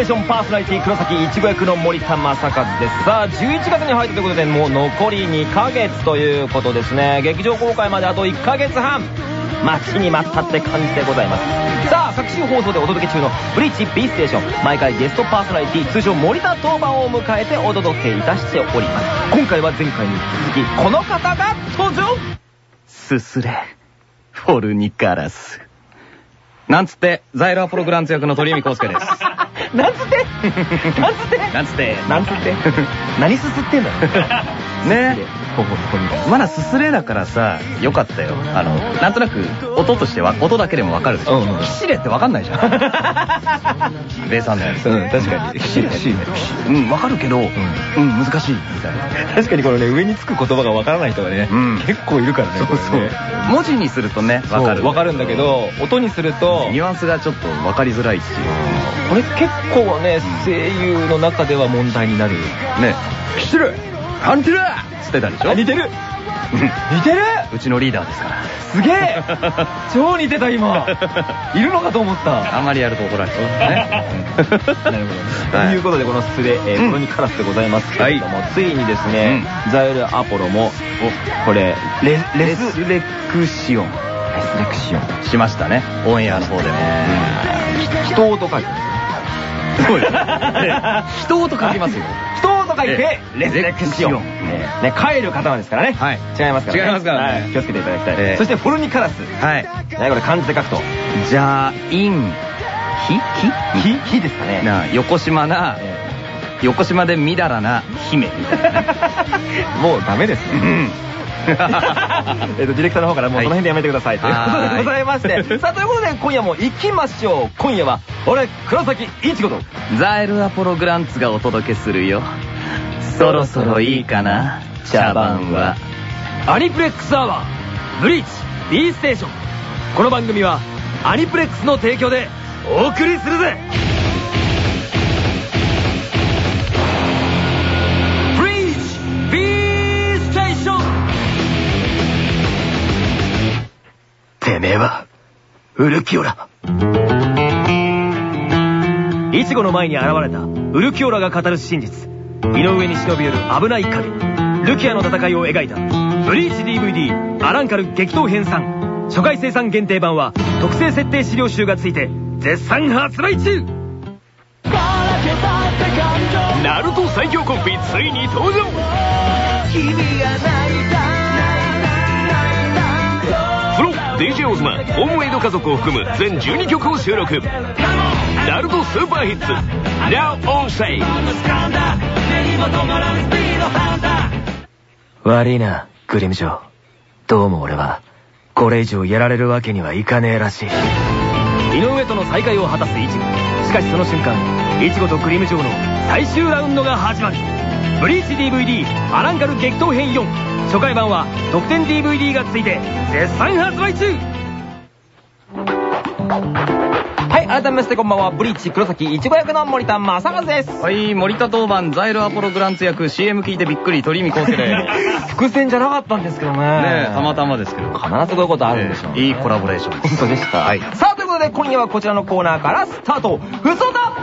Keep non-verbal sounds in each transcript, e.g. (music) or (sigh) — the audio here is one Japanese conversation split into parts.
テーションパーソナリティ黒崎いちご役の森田正和です。さあ11月に入ったということでもう残り2ヶ月ということですね。劇場公開まであと1ヶ月半。待ちに待ったって感じでございます。さあ各週放送でお届け中の「ブリーチ B ステーション」毎回ゲストパーソナリティ通称森田当番を迎えてお届けいたしております。今回は前回に引き続きこの方が登場。すすれ、フォルニカラス。なんつって、ザイルアポログランツ役の鳥海康介です。(laughs) なんつって？なんつって？なんつって、なんつって？何すすってんだよねほほほにまだすすれだからさ、よかったよ。あの、なんとなく、音としては、音だけでもわかるでしょ。キシレってわかんないじゃん。(laughs) ベイさんのやつ。うん確かにキシレ。うん、わかるけど、うん、難しい、みたいな。確かにこのね上につく言葉がわからない人がね、うん結構いるからねこれね文字にするとね、わかる。わかるんだけど音にするとニュアンスがちょっとわかりづらいっていう。これ結構ね声優の中では問題になるね。キシレハンティラーつってたでしょ？あ似てる。似てる？うちのリーダーですから。すげえ。超似てた今。(laughs) いるのかと思った。あんまりやると怒られちゃうからね。なるほどね。はい。ということで、このスレ、えーうん。コロニカラスでございますけれども、ついにですね、ザイルアポロも、これ、レ、ス、スレクシオン。レスレクシオン。しましたね。オンエアの方でも。人と書いてそうです。(laughs) 人と書きますよ。人と書いてえ、えレスレクシオン。ね、帰る刀ですからね。はい違いますからね。違いますから気をつけていただきたい。ええそして、フォルニカラス。はい。ね、これ漢字で書くと、じゃあ、イン、ひ？ひ？火、火ですかね。な、横島な、え横島でみだらな姫みたいなもうダメですね。うん。(laughs) えっと、ディレクターの方からもうその辺でやめてください。ということでございまして。(laughs) さあ、ということで今夜も行きましょう。今夜は、俺、黒崎いちごと。ザエルアポログランツがお届けするよ。そろそろいいかな、茶番は。アニプレックスアワー、ブリーチ、B ステーション。この番組は、アニプレックスの提供で、お送りするぜブリーチ、B ステーションてめえは、ウルキオラ。イチゴの前に現れたウルキオラが語る真実井上に忍び寄る危ない影。ルキアの戦いを描いた。ブリーチ DVD アランカル激闘編3初回生産限定版は特製設定資料集がついて絶賛発売中。ナルト最強コンビついに登場。プロ DJ オズマホームメイド家族を含む全12曲を収録ナルトスーパーヒッツ。Now on sale 悪いなグリムジョーどうも俺はこれ以上やられるわけにはいかねえらしい。井上との再会を果たすイチゴしかしその瞬間イチゴとグリムジョーの最終ラウンドが始まる。ブリーチ DVD アランカル激闘編4初回版は特典 DVD がついて絶賛発売中。はい改めましてこんばんはブリーチ黒崎いちご役の森田正和ですはい、森田当番、ザイルアポログランツ役、CM 聞いてびっくり、鳥海康介で。ね (laughs) 伏線じゃなかったんですけどねえ、たまたまですけど。必ずこういうことあるんでしょう、ねええいいコラボレーションです。本当でした。はいさあ、ということで、今夜はこちらのコーナーからスタート。ふそだ!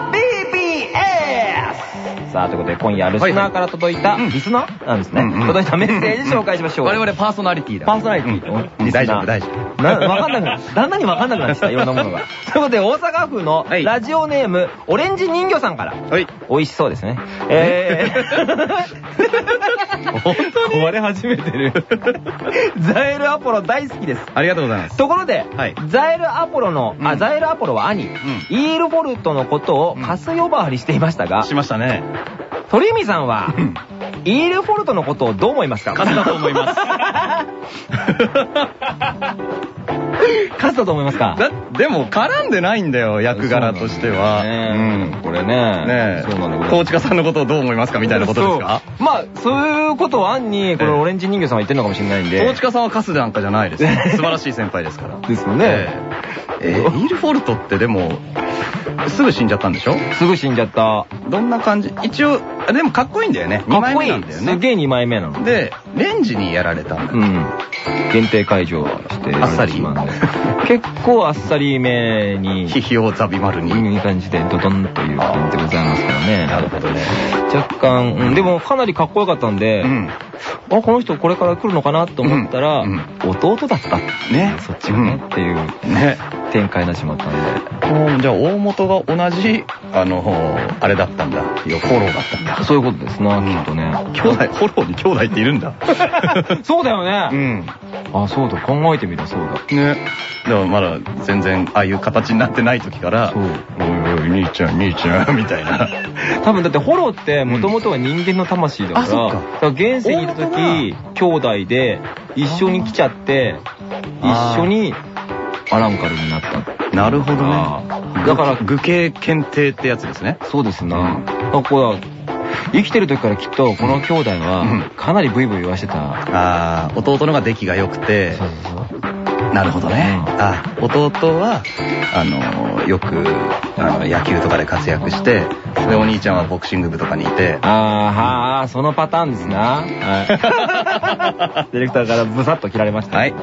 さあ、ということで、今夜、リスナーから届いた、リスナー？なんですね、届いたメッセージ紹介しましょう。我々パーソナリティだ。パーソナリティ、大丈夫、大丈夫。な、わかんなくなる。だんだんにわかんなくなってきた、いろんなものが。(laughs) ということで、大阪府のはいラジオネーム、オレンジ人魚さんから。はい。美味しそうですね。えー、本当に壊れ始めてる。ザエルアポロ大好きです。ありがとうございます。ところで、はいザエルアポロの、あ、うんザエルアポロは兄、イールフォルトのことをカス呼ばわりしていましたが、しましたね。鳥海さんは、イールフォルトのことをどう思いますか？カスだと思います。(laughs) カスだと思いますか？だ、でも絡んでないんだよ、役柄としては。ねこれね。ねえ。そうなんだよ。高知家さんのことをどう思いますかみたいなことですか？まあ、そういうことを暗に、このオレンジ人魚さんは言ってるのかもしれないんで。高知家さんはカスなんかじゃないです。(laughs) 素晴らしい先輩ですから。ですよね。えええーイールフォルトってでも、すぐ死んじゃったんでしょ？すぐ死んじゃった。どんな感じ？一応、あでもかっこいいんだよね。2枚かっこいい目なんだよ。ね。すげえ2枚目なの。で、レンジにやられたんだ。うん。限定解除して、あっさり結構あっさりめに、批評ザビマルに。いい感じでドドンという感じでございますからね。なるほどね。若干、うん、でもかなりかっこよかったんで、うん。あ、この人これから来るのかなと思ったら、うんうん弟だった。ね。そっちがね、っていうね。展開になってしまったんで。じゃあ大元が同じ、あの、あれだったんだ。いやフォローだったんだ。そういうことですな、きっとね。兄弟、フォローに兄弟っているんだ。(laughs) そうだようね。ん。あ、そうだ、考えてみた、そうだ。ね。(laughs) でもまだ全然ああいう形になってない時から、おいおい、兄ちゃん、兄ちゃん、(laughs) みたいな。(laughs) 多分だってホロってもともとは人間の魂だから、か。だから現世にいる時兄弟で一緒に来ちゃって一緒にアランカルになった。なるほどあね。ー。だから具形検定ってやつですね。そうですな、うん。こう生きてる時からきっとこの兄弟うん。はかなりブイブイ言わしてた、ああ、弟のが出来が良くてそう、そうそうなるほどね。うんあ弟は、あの、よく、あの、野球とかで活躍して、で、お兄ちゃんはボクシング部とかにいて、あーはーそのパターンですな。はい。(laughs) ディレクターからブサッと切られました。はい。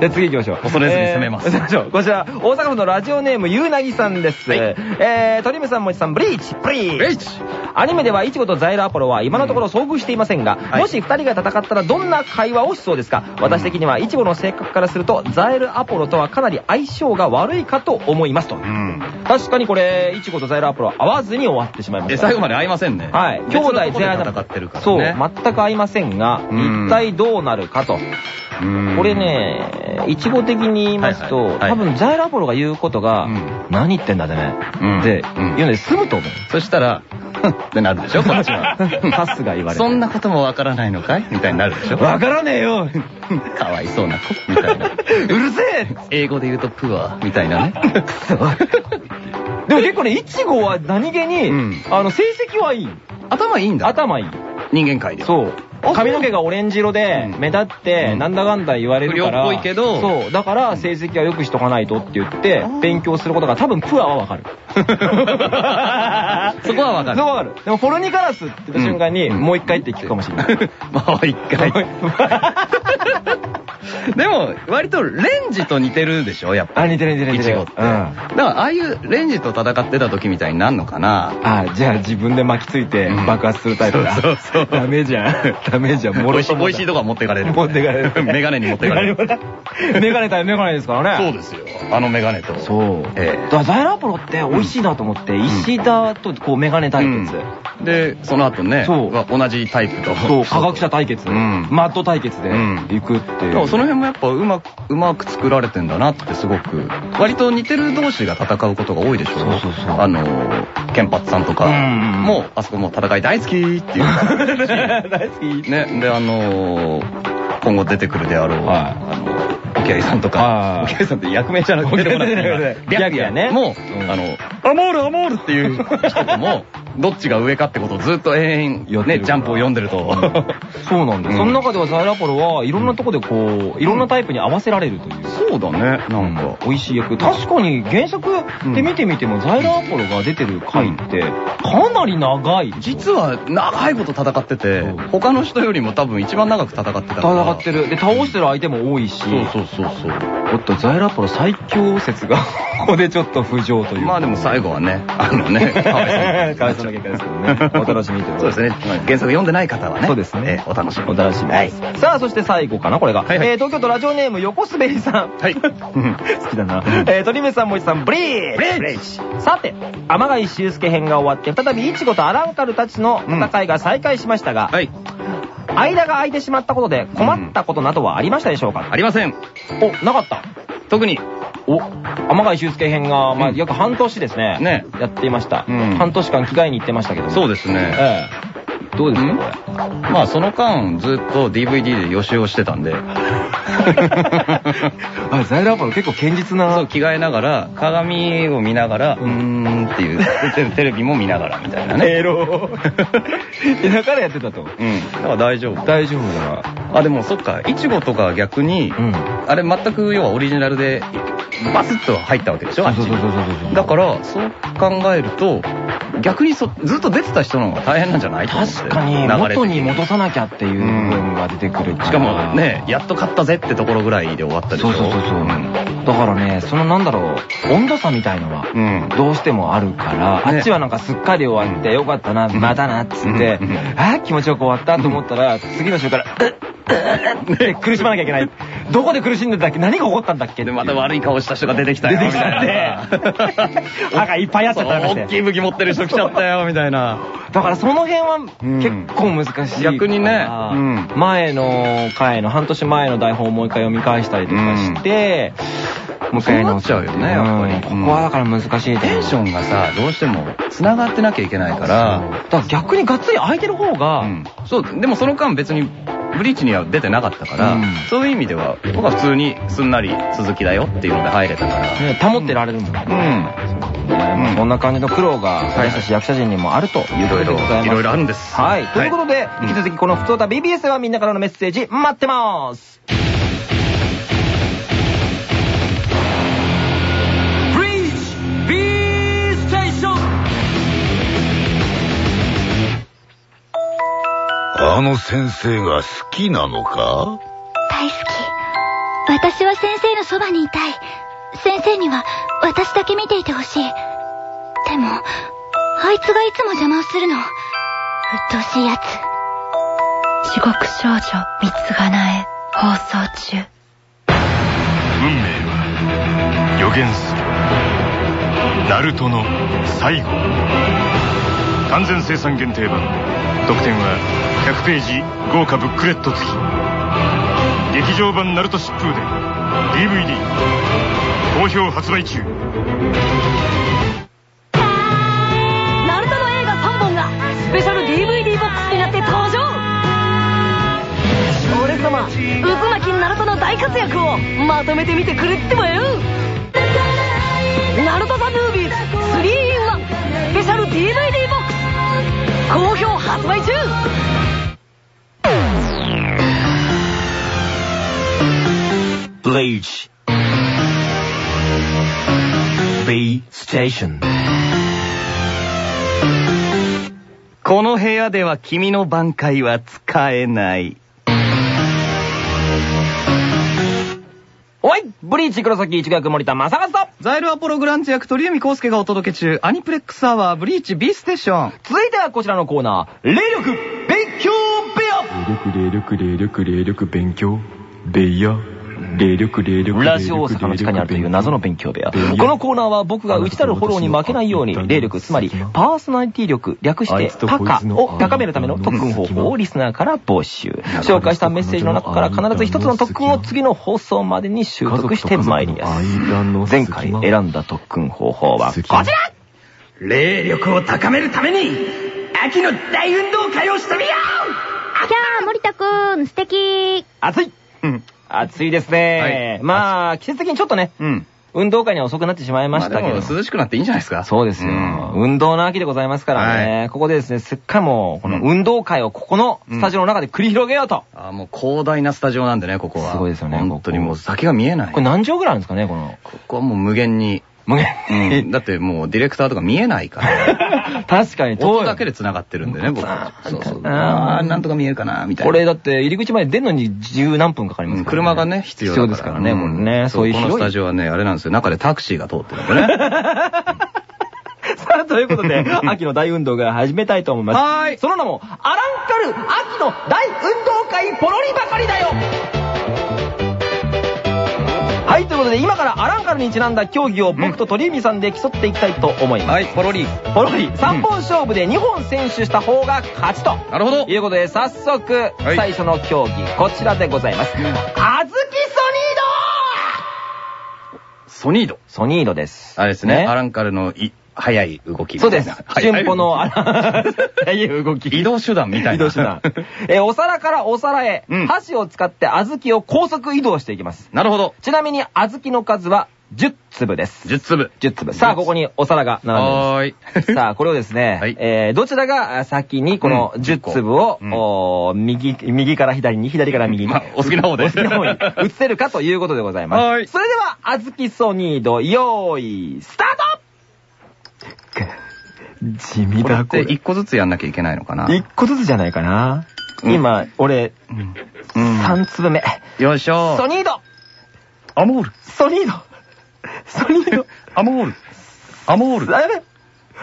で、次行きましょう。恐れずに攻めますえー行きましょうこちら、大阪府のラジオネーム、ゆうなぎさんです。はいえー、鳥海さん、もちさん、ブリーチブリーチブリーチアニメでは、イチゴとザイルアポロは今のところ遭遇していませんが、はいもし二人が戦ったらどんな会話をしそうですか？私的には、イチゴの性格からすると、ザイルアポロとはかなり相性が悪いかと思いますと。うん。確かにこれ、イチゴとザイルアポロは合わずに終わってしまいまで、した。最後まで会いませんね。はい。兄弟全員員戦ってるからそう、ね。全く合いませんが、うん一体どうなるかと。うんこれ、ね、一語的に言いますと、多分ザイルアポロが言うことが、うん何言ってんだてめうんえ。で、うん言うので済むと思う。そしたら、(laughs) ってなるでしょ、こっちは。(laughs) カスが言われてそんなこともわからないのかい？みたいになるでしょ。わからねえよ (laughs) かわいそうな子、みたいな。うるせえ英語で言うとプア、みたいなね。でも結構ね、イチゴは何気に、うんあの、成績はいい。頭いいんだ。頭いい。人間界で。そう。あ髪の毛がオレンジ色でうん目立ってうんなんだかんだ言われるから。っぽいけどそう。だから成績は良くしとかないとって言って勉強することが多分プアはわかる。(laughs) そこはわかるそこはわかる。でもフォルニカラスって言った瞬間にうんもう一回って聞くかもしれない。(laughs) もう一回。(laughs) でも、割とレンジと似てるでしょ、やっぱあ、似てる似てる似てる。イチゴって。うん。だから、ああいうレンジと戦ってた時みたいになんのかなあ、じゃあ自分で巻きついてうん爆発するタイプだ。そうそうダメじゃん。ダメじゃん。もろともだ美味しいとこは持ってかれる。持ってかれる。メガネに持ってかれる。メガネ対メガネですからね。そうですよ。あのメガネと。そう。ええだからザイラアポロって美味しいなと思って、石田とこうメガネ対決。で、その後ね、そう。は同じタイプと。そう、科学者対決。うん。マッド対決でうん。行くっていう。その辺もやっぱうまく、うまく作られてんだなってすごく、割と似てる同士が戦うことが多いでしょそうそうそう。あの、ケンパツさんとか、うんもう、あそこもう戦い大好きっていう。(laughs) 大好き。ね、で、あの今後出てくるであろう、はい。あの、おきゃいさんとかは、いおきゃいさんって役名じゃなくて出てこない白夜ね。もう、うんあの、アモールアモールっていう人とも、(laughs) どっちが上かってことをずっと永遠、ね、ジャンプを読んでると。そうなんだ。うんその中ではザイラアポロはいろんなとこでこう、いろんなタイプに合わせられるという。そうだね、なんか。美味しい役。確かに原作で見てみても、ザイラアポロが出てる回って、かなり長い。実は長いこと戦っててうん、他の人よりも多分一番長く戦ってた。戦ってる。で、倒してる相手も多いし。そうそうそうそう。おっと、ザイラアポロ最強説が、(laughs) ここでちょっと浮上という。まあでも最後はね、あのね、(laughs) かわいそうな結果ですけどね。(laughs) お楽しみということそうですね。まあ原作読んでない方はね。そうですねえーお楽しみ。お楽しみはい。です。さあ、そして最後かな、これが。えー東京都ラジオネーム、横滑りさん。はい。好きだな。えー、鳥目さん、もちさん、ブリーチブリーチさて、天貝修介編が終わって、再びイチゴとアランカルたちの戦いが再開しましたが、はい。間が空いてしまったことで困ったことなどはありましたでしょうか、ありません。お、なかった。特に。お、天貝修介編が、まあ、うん約半年ですね。ねやっていました。うん半年間着替えに行ってましたけども。そうですね。えどうですか、これ。まあその間ずっと DVD で予習をしてたんで。(laughs) あ、ザイルアポロ結構堅実な。そう、着替えながら、鏡を見ながら、うーんっていう、テテレビも見ながらみたいなね。エロー。だからやってたと。うん。だから大丈夫。大丈夫だな。あ、でもそっか、いちごとか逆に、うん。あれ全く要はオリジナルで、バスッと入ったわけでしょあうそうそうそうそう。だから、そう考えると、逆にそずっと出てた人の方が大変なんじゃない？確かに、元に戻さなきゃっていう部分が出てくるから。しかもね、やっと買ったぜってところぐらいで終わったでしょ？そうそうそうそう。だからね、そのなんだろう、温度差みたいのは、うん。どうしてもあるから、あっちはなんかすっかり終わって、よかったな、またな、っつってうん、あー気持ちよく終わったと思ったら、次の週から、う (laughs) っ、うっって苦しまなきゃいけない。どこで苦しんでたっけ？何が起こったんだっけ？で、また悪い顔した人が出てきたよ。出てきちゃって歯がいっぱいあっちゃった大きい武器持ってる人来ちゃったよ、みたいな。だからその辺はうん。結構難しい。逆にね。うん。前の回の、半年前の台本をもう一回読み返したりとかして、もう一回直っちゃうよねやっぱり。うんここはだから難しいテンションがさ、どうしても繋がってなきゃいけないから、だから逆にがっつり空いてる方が、うん。そう、でもその間別にブリーチには出てなかったから、うんそういう意味では、僕は普通にすんなり続きだよっていうので入れたから。ね保ってられるもんね。うん。ねまあそんな感じの苦労が、私たち役者陣にもあるということでございます。いろいろあるんですはい。ということで、うん引き続きこのふつおた BBS ではみんなからのメッセージ待ってます。あの先生が好きなのか？大好き。私は先生のそばにいたい。先生には私だけ見ていてほしい。でも、あいつがいつも邪魔をするの？うっとうしいやつ。地獄少女三つがなえ放送中。運命は予言するナルトの最後完全生産限定版特典は100ページ豪華ブックレット付き。劇場版ナルト疾風で DVD 好評発売中。ナルトの映画3本がスペシャル DVD ボックスになって登場。俺様。渦巻きナルトの大活躍をまとめてみてくれってばよ。ナルト・ザ・ムービーズ 3-in-1 スペシャル DVD 好評発売中。Bleach. B Station. この部屋では君の挽回は使えない。おい。ブリーチ黒崎一学森田正和と。ザイルアポログランツ役鳥海康介がお届け中、アニプレックスアワーブリーチ B ステーション。続いてはこちらのコーナー、霊力勉強部屋。霊力霊力霊力霊力勉強ベイヤ霊力霊力ラジオ大阪の地下にあるという謎の勉強部屋。このコーナーは僕が内たるフォローに負けないように、霊力、つまりパーソナリティ力、略してパカ。を高めるための特訓方法をリスナーから募集。紹介したメッセージの中から必ず一つの特訓を次の放送までに習得してまいります。前回選んだ特訓方法はこちら。霊力を高めるために、秋の大運動会をしてみよキャー、森田くん、素敵。暑い。うん。暑いですね。はいまあ、季節的にちょっとね、うん。運動会には遅くなってしまいましたけど。涼しくなっていいんじゃないですか。そうですよ。うん運動の秋でございますからね。ここでですね、せっかくもう、このうん運動会をここのスタジオの中で繰り広げようと。あーもう広大なスタジオなんでね、ここは。すごいですよね本当にもう先が見えない。これ何畳ぐらいあるんですかね、この。ここはもう無限に。無う限ん。だってもうディレクターとか見えないから。(laughs) 確かに、音だけで繋がってるんでね、僕。そうそう。あーなんとか見えるかな、みたいな。これだって入り口まで出るのに十何分かかりまうんすからね。車がね、必要ですからね、もうね。そういうこのスタ。ジオはね、あれなんですよ。中でタクシーが通ってるんでね。(laughs) さあ、ということで、秋の大運動会始めたいと思います。はーいその名も、アランカル秋の大運動会ポロリばかりだよはい、ということで、今からアランカルにちなんだ競技を僕と鳥海さんで競っていきたいと思います。はい、ポロリ。ポロリ、3本勝負で2本選手した方が勝ちと。なるほど。いうことで、早速、はい最初の競技、こちらでございます。あずきソニードソニード。ソニードです。あれですね、アランカルのい速い動き。そうです。はい春歩の、あら、いう動き。移動手段みたいな。移動手段。えーお皿からお皿へ、うん箸を使って小豆を高速移動していきます。なるほど。ちなみに小豆の数は10粒です。10粒。10粒。さあ、ここにお皿が並んでいます。はーい。(laughs) さあ、これをですね、はいえーどちらがあ先にこのうん10粒を、うんおー右、右から左に、左から右に、まあお好きな方でお好きな方に移せるかということでございます。(laughs) はいそれでは、あずきソニード、用意、スタート地味これって1個ずつやんなきゃいけないのかな？一個ずつじゃないかな。うん。今、俺、うん。うん。3粒目。よいしょ。ソニード。アモール。ソニード。ソニード。(laughs) アモール。アモール。あ、やべ。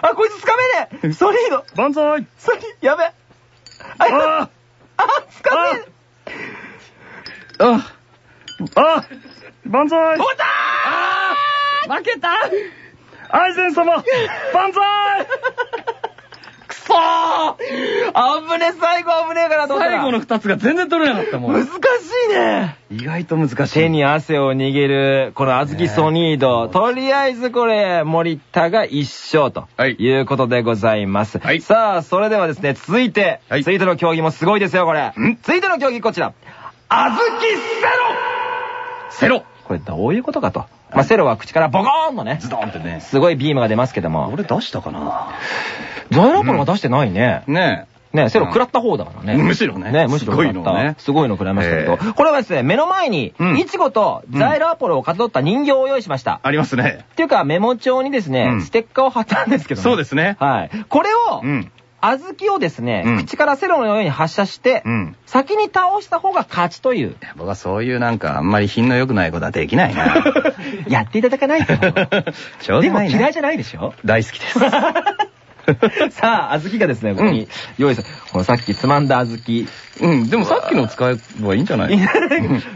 あ、こいつつかめねえ。ソニード。万歳。ソニー、やべ。あ、ああ、つかめねえ。ああ万歳。おったー。負けた愛禅様万歳くそーあぶね、最後危ねえからどう最後の2つが全然取れなかったもん。難しいね意外と難しい。手に汗を握る、この小豆ソニード。とりあえずこれ、森田が一勝とはいいうことでございます。はいさあ、それではですね、続いて、はい続いての競技もすごいですよ、これ。続いての競技こちら。小豆セロセロこれどういうことかと。まあ、セロは口からボコーンのね、ズドンってね。すごいビームが出ますけども。俺出したかなザイラポロが出してないね。ねね、セロ食らった方だからね。むしろねね、むしろすごいの食らったねすごいの食らいましたけど。えこれはですね、目の前にう、んイチゴとザイラアポロをかたどった人形を用意しました。ありますね。っていうか、メモ帳にですね、うんステッカーを貼ったんですけどねそうですね。はい。これを、うん。小豆をですね、うん口からセロのように発射して、うん。先に倒した方が勝ちという。僕はそういうなんかあんまり品の良くないことはできないな。(laughs) やっていただかないと。(laughs) ちょうでどないな。も嫌いじゃないでしょ？大好きです。(laughs) さあ、小豆がですね、ここに用意さ、このさっきつまんだ小豆、うん、でもさっきの使えばいいんじゃない？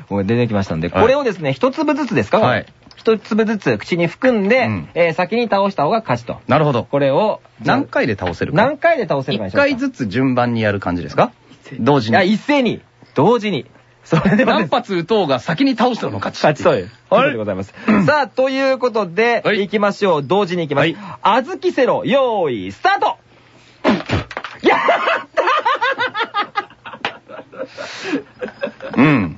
これ出てきましたんで、はいこれをですね、一粒ずつですか？はい一粒ずつ口に含んで、うんえー先に倒した方が勝ちと。なるほど。これを、何回で倒せるか。何回で倒せるかに一しましょう回ずつ順番にやる感じですか？同時いや、に。一斉に、同時に。それでは何発撃とうが先に倒したの勝ち。勝ちそういということでございます。(clears throat) さあ、ということで、はい行きましょう。同時に行きます。はいあずきセロ、用意、スタートやうん。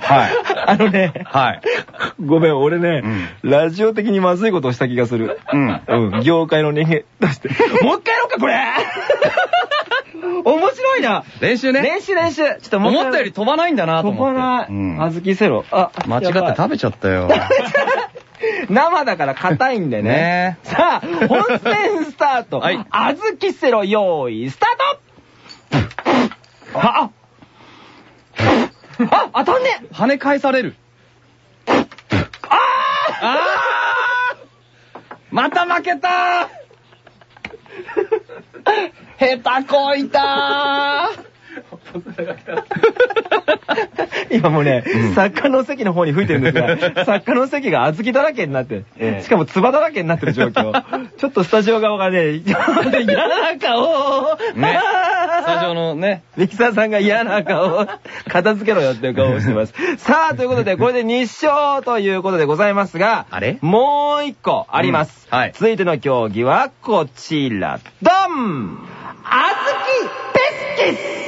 はい。(laughs) あのね、はい。(laughs) ごめん、俺ね、ラジオ的にまずいことをした気がする。うん。うん、業界の人間として。(laughs) もう一回やろうか、これ (laughs) 面白いな練習ね。練習練習ちょっと思ったより飛ばないんだなと飛思って。ばない。うんあずきセロ。あ、間違って食べちゃったよ。生だから硬いんでね。ねさあ、本戦スタート。はいあずきセロ用意、スタートあ、あ、あ、当たんね跳ね返される。ああまた負けた下手こいた (laughs) 今もうね、うん作家の席の方に吹いてるんですが、(laughs) 作家の席が小豆だらけになって、ええしかも唾だらけになってる状況。ちょっとスタジオ側がね、(laughs) 嫌な顔を。ね。スタジオのね、ミキサーさんが嫌な顔を、片付けろよっていう顔をしてます。(laughs) さあ、ということで、これで2勝ということでございますが、あれ？もう1個あります。うんはい続いての競技はこちら。ドンあずきペスキス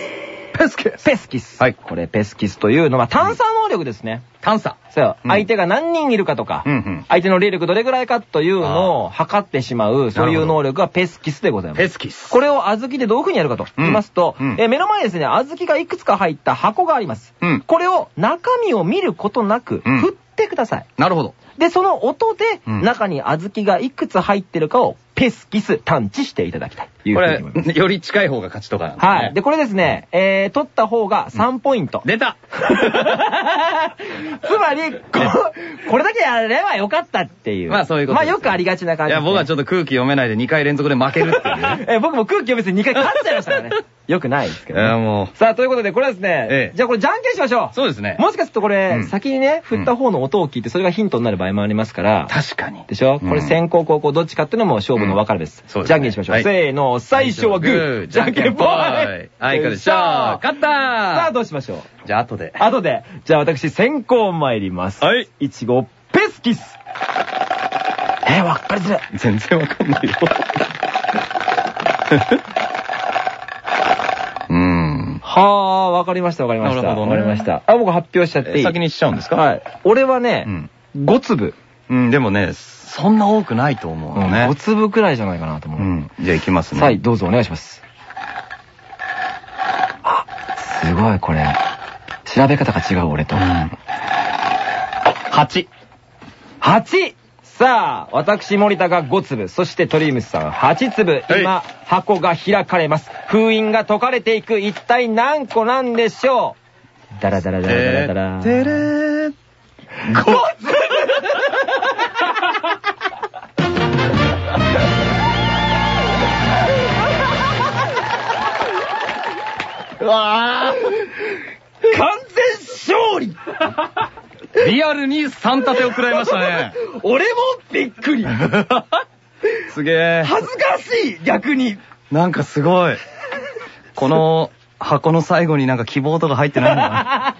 ペスキスペスキス。はいこれペスキスというのは探査能力ですね。探査。そう、うん相手が何人いるかとか、相手の霊力どれぐらいかというのを測ってしまう、そういう能力がペスキスでございます。ペスキス。これを小豆でどういう風にやるかと言いますと、目の前にですね、小豆がいくつか入った箱があります。うんこれを中身を見ることなく、うん振ってください。なるほど。で、その音で、うん中に小豆がいくつ入ってるかをペスキス探知していただきたいというこれふうに思います。、より近い方が勝ちとかなんですね。はい。で、これですね、えー、取った方が3ポイント。出た (laughs) つまり、ここれだけやればよかったっていう。まあそういうことまあよくありがちな感じね、いや、僕はちょっと空気読めないで2回連続で負けるっていうね。(laughs) え、僕も空気読めずに2回勝っちゃいましたからね。(laughs) よくないですけど、ね。いやもさあ、ということで、これはですね、ええじゃあこれじゃんけんしましょう。そうですねもしかするとこれ、うん先にね、振った方の音を聞いて、それがヒントになる場合もありますから。確かに。でしょ、うんこれ先行後攻どっちかっていうのも勝負の分かれです。じゃんけんしましょう。はいせーの、最初はグー、じゃんけんぽい。あいかでしょ勝ったさあ、どうしましょう。じゃあ後で。後で、じゃあ私先行参ります。はい。いちご、ペスキス。えー、わかりづらい。全然わかんないよ。(laughs) うーん。はあ、わかりました、わかりました。なるほどねわかりました。あ、僕発表しちゃっていい？先にしちゃうんですか？はい。俺はね、うん。5粒。うん、でもね、そんな多くないと思うのね5。粒くらいじゃないかなと思う。うん。じゃあ行きますね。はい、どうぞお願いします。あ、すごいこれ。調べ方が違う俺と。うん。8。8! さあ、私森田が5粒、そして鳥ムスさん8粒。はい今、箱が開かれます。封印が解かれていく。一体何個なんでしょうダラダラダラダラダラ。てれー。うわ完全勝利ーリアルに3立てを食らいましたね。俺もびっくりすげえ。恥ずかしい逆になんかすごい。この箱の最後になんか希望とか入ってないのか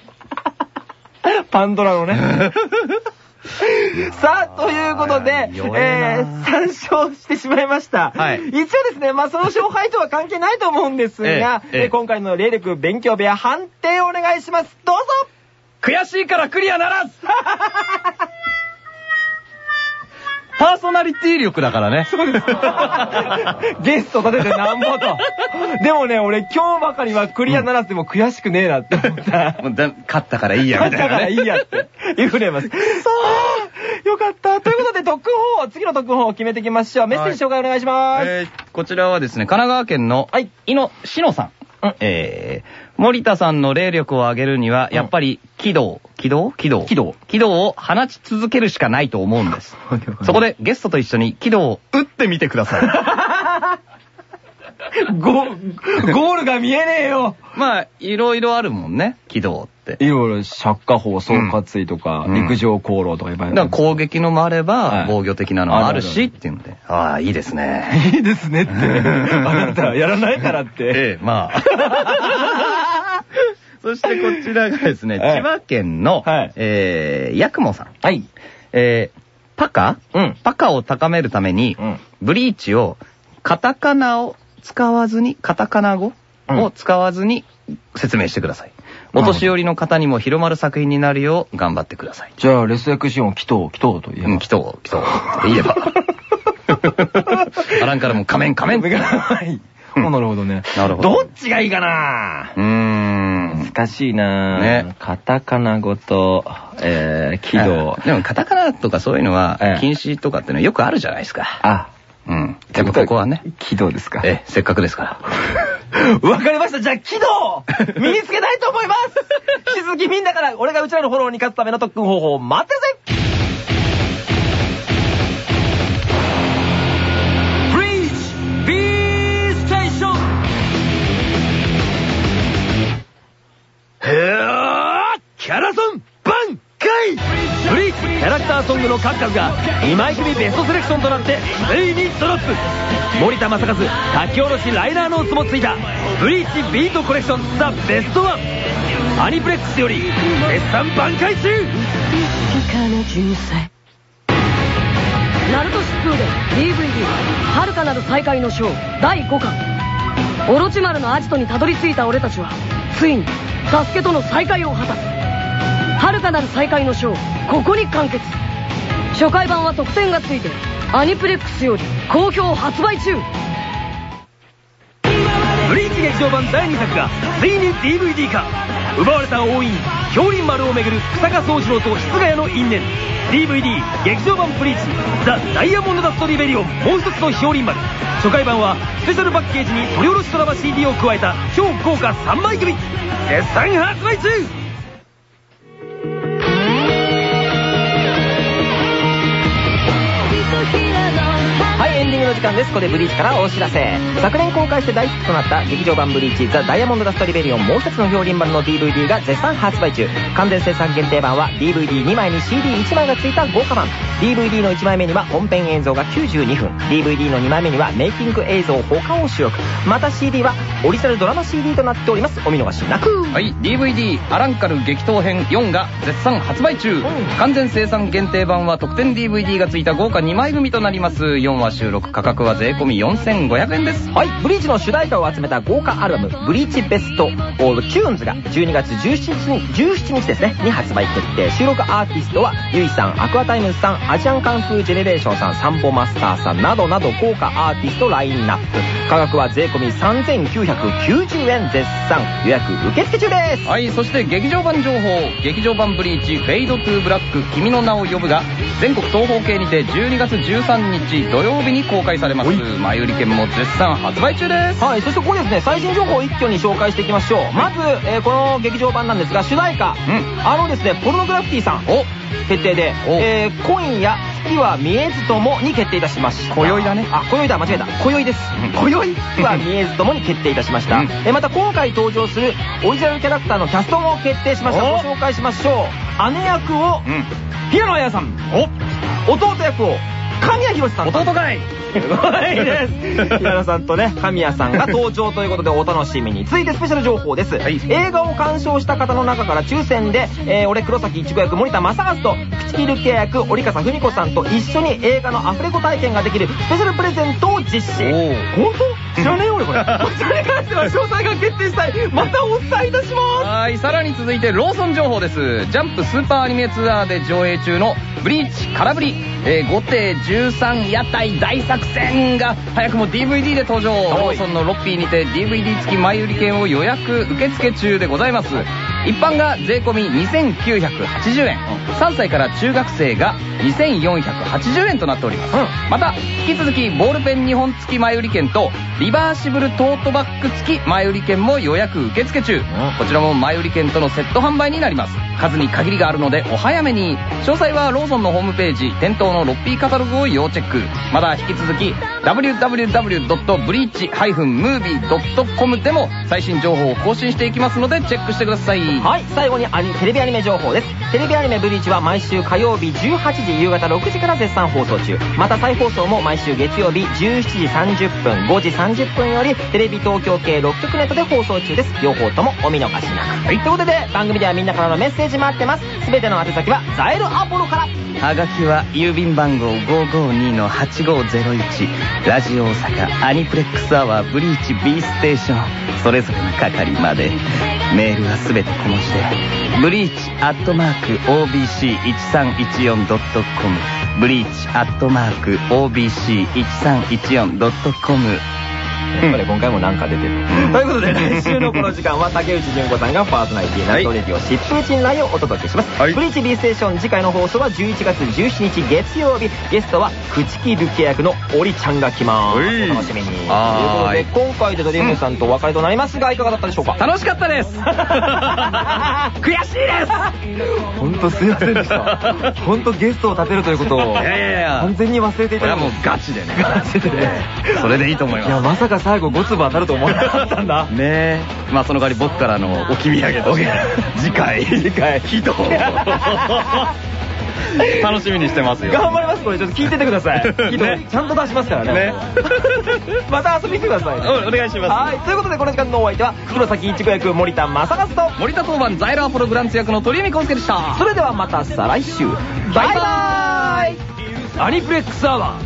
な？(laughs) パンドラのね。(laughs) さあ、ということで、弱えー、参照してしまいました。はい。一応ですね、まあその勝敗とは関係ないと思うんですが、ええ今回の霊力勉強部屋判定をお願いします。どうぞ。悔しいからクリアならず (laughs) パーソナリティ力だからね。そうです。ゲスト立ててなんぼと。でもね、俺今日ばかりはクリアならずでも悔しくねえなって思った。もうだ勝ったからいいや、みたいなね。だからいいやって言うふれます。そうよかった。ということで、特訓法、次の特訓法を決めていきましょう。メッセージ紹介お願いします。えーこちらはですね、神奈川県の、はい。井野しのさん。うんえー、森田さんの霊力を上げるには、やっぱり、軌道、軌道？軌道？軌道軌道を放ち続けるしかないと思うんです。(laughs) そこでゲストと一緒に軌道を打ってみてくださ (laughs) ゴゴールが見えねえよ。い。まあ、いろいろあるもんね、軌道って。いろいろ釈迦法、総括意とか、うん陸上航路とかいっぱいだから攻撃のもあれば、はい防御的なのもあるし、るっていうので。ああ、いいですね。いいですねって。(laughs) あなた、やらないからって。ええ、まあ。そしてこちらがですね、は (laughs) い千葉県の、はいえー、ヤクモさん。はい。えー、パカ？うん。パカを高めるために、うん。ブリーチをカタカナを使わずに、カタカナ語うんを使わずに説明してください。お年寄りの方にも広まる作品になるよう頑張ってください。じゃあ、レスエクシオン、祈祷、祈祷と言えば？うん、来とう、来とうって言えば。アランからも仮面仮面って。(laughs) はい。なるほどね。なるほどどっちがいいかな？うーん。難しいなねカタカナ語と、えー、軌道あ。でもカタカナとかそういうのはええ、禁止とかってのはよくあるじゃないですか。あ、うん。でもここはね、軌道ですか？ええ、せっかくですから。(laughs) わかりました。じゃあ、軌道 (laughs) 身につけたいと思います (laughs) 引き続きみんなから、俺がうちらのフォローに勝つための特訓方法を待ってるぜへーキャラソン挽回！ブリーチキャラクターソングの数々が2枚組ベストセレクションとなってついにドロップ。森田正和書き下ろしライナーノーツもついたブリーチビートコレクションザ・ベストワン。アニプレックスより絶賛挽回中！ナルト疾風で DVD「遥かなる再会の章」第5巻。オロチマルのアジトにたどり着いた俺たちはついにサスケとの再会を果たす。遥かなる再会の章ここに完結。初回版は特典がついてアニプレックスより好評発売中。ブリーチ劇場版第2作がついに DVD 化。奪われた王院氷林丸をめぐる草加宗次郎と室ヶ谷の因縁。DVD 劇場版ブリーチザ・ダイヤモンドダストリベリオンもう一つの氷林丸。初回版はスペシャルパッケージに取り下ろしドラマ CD を加えた超豪華3枚組。絶賛発売中ンディングの時間です。ここでブリーチからお知らせ。昨年公開して大ヒットとなった劇場版ブリーチザ・ダイヤモンド・ダスト・リベリオンもう一つの標輪版の DVD が絶賛発売中。完全生産限定版は DVD2 枚に CD1 枚が付いた豪華版。DVD の1枚目には本編映像が92分。DVD の2枚目にはメイキング映像他を収録。また CD はオリジナルドラマ CD となっております。お見逃しなく。はい、DVD アランカル激闘編4が絶賛発売中。完全生産限定版は特典 DVD が付いた豪華2枚組となります。4話収録価格は税込み4500円です。はい、ブリーチの主題歌を集めた豪華アルバム、 BLEACH BEST TUNES が12月17日に、17日ですね、に発売決定。収録アーティストは、 YUI さん、 Aqua Timez さん、 ASIAN KUNG-FU GENERATION さん、サンボマスターさんなどなど豪華アーティストラインナップ。価格は税込み3990円絶賛。予約受付中です。はい、そして劇場版情報、劇場版ブリーチ、フェイドトゥーブラック、君の名を呼ぶが、全国東方系にて12月13日土曜日に公開されます。前売り券も絶賛発売中です。はい、そしてここですね、最新情報を一挙に紹介していきましょう。まず、えーこの劇場版なんですが、主題歌、んあのですね、ポルノグラフィティさん、お決定で、おえー今夜、月は見えずともに決定いたしました。今宵だねあ、今宵だ、間違えた。今宵です。今宵、月は見えずともに決定いたしました。うんえーまた今回登場するオリジナルキャラクターのキャストも決定しました。おご紹介しましょう。姉役を、うん。平野綾さん。お弟役を、神谷博さん。弟かいすごいです。平野さんとね、神谷さんが登場ということでお楽しみに。続いてスペシャル情報です。はい映画を鑑賞した方の中から抽選で、えー俺黒崎一護役森田正和と、口切る系役折笠文子さんと一緒に映画のアフレコ体験ができるスペシャルプレゼントを実施。本当？知らねえよ俺これ。こちらに関しては詳細が決定したい。またお伝えいたします。はい、さらに続いてローソン情報です。ジャンプスーパーアニメツアーで上映中のブリーチ空振り、えー、5艇13屋台大作戦が早くも DVD で登場。ローソンのロッピーにて DVD 付き前売り券を予約受付中でございます。一般が税込み2980円。3歳から中学生が2480円となっております。また、引き続きボールペン2本付き前売り券とリバーシブルトートバッグ付き前売り券も予約受付中。こちらも前売り券とのセット販売になります。数に限りがあるのでお早めに。詳細はローソンのホームページ、店頭のロッピーカタログを要チェック。また引き続き www.breach-movie.com でも最新情報を更新していきますのでチェックしてください。はい、最後にアニテレビアニメ情報です。テレビアニメブリーチは毎週火曜日18時夕方6時から絶賛放送中。また再放送も毎週月曜日17時30分、5時30分よりテレビ東京系6局ネットで放送中です。両方ともお見逃しなく。はい、ということで番組ではみんなからのメッセージ待ってます。すべての宛先はザエルアポロから。はがきは郵便番号552-8501ラジオ大阪アニプレックスアワーブリーチ B ステーションそれぞれの係までメールはすべて小文字でブリーチアットマーク OBC1314.com ブリーチアットマーク OBC1314.com やっぱり今回もなんか出てる。ということで、来週のこの時間は竹内純子さんがパーソナリティ、ナットレディオ、疾風陣内をお届けします。はいブリーチ B ステーション次回の放送は11月17日月曜日。ゲストは、朽木ルケ役のオリちゃんが来ます。はいお楽しみに。ということで、今回でドリームさんとお別れとなりますが、いかがだったでしょうか？楽しかったです (laughs) 悔しいです本当すいませんでした。本当ゲストを立てるということを、いやいやいや完全に忘れていたこれはもうガチでねガチでね。それでいいと思いいや、ままさか最後5粒当たると思わなかったんだす。(laughs) ねえまあその代わり僕からの置き土産として (laughs) 次回次回ヒト (laughs) 楽しみにしてますよ頑張りますこれちょっと聞いててください。きっとねちゃんと出しますからね。ねまた遊びに来てくださいね。おお願いしますはい。ということでこの時間のお相手は黒崎一護役森田正和と。森田当番ザイラーポログランツ役の鳥海康介でしたそれではまた再来週。バイバーイアニプレックスアワー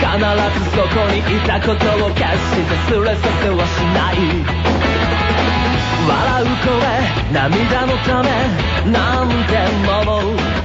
必ずそこにいたことを決してすれさせはしない。笑う声涙のためなんても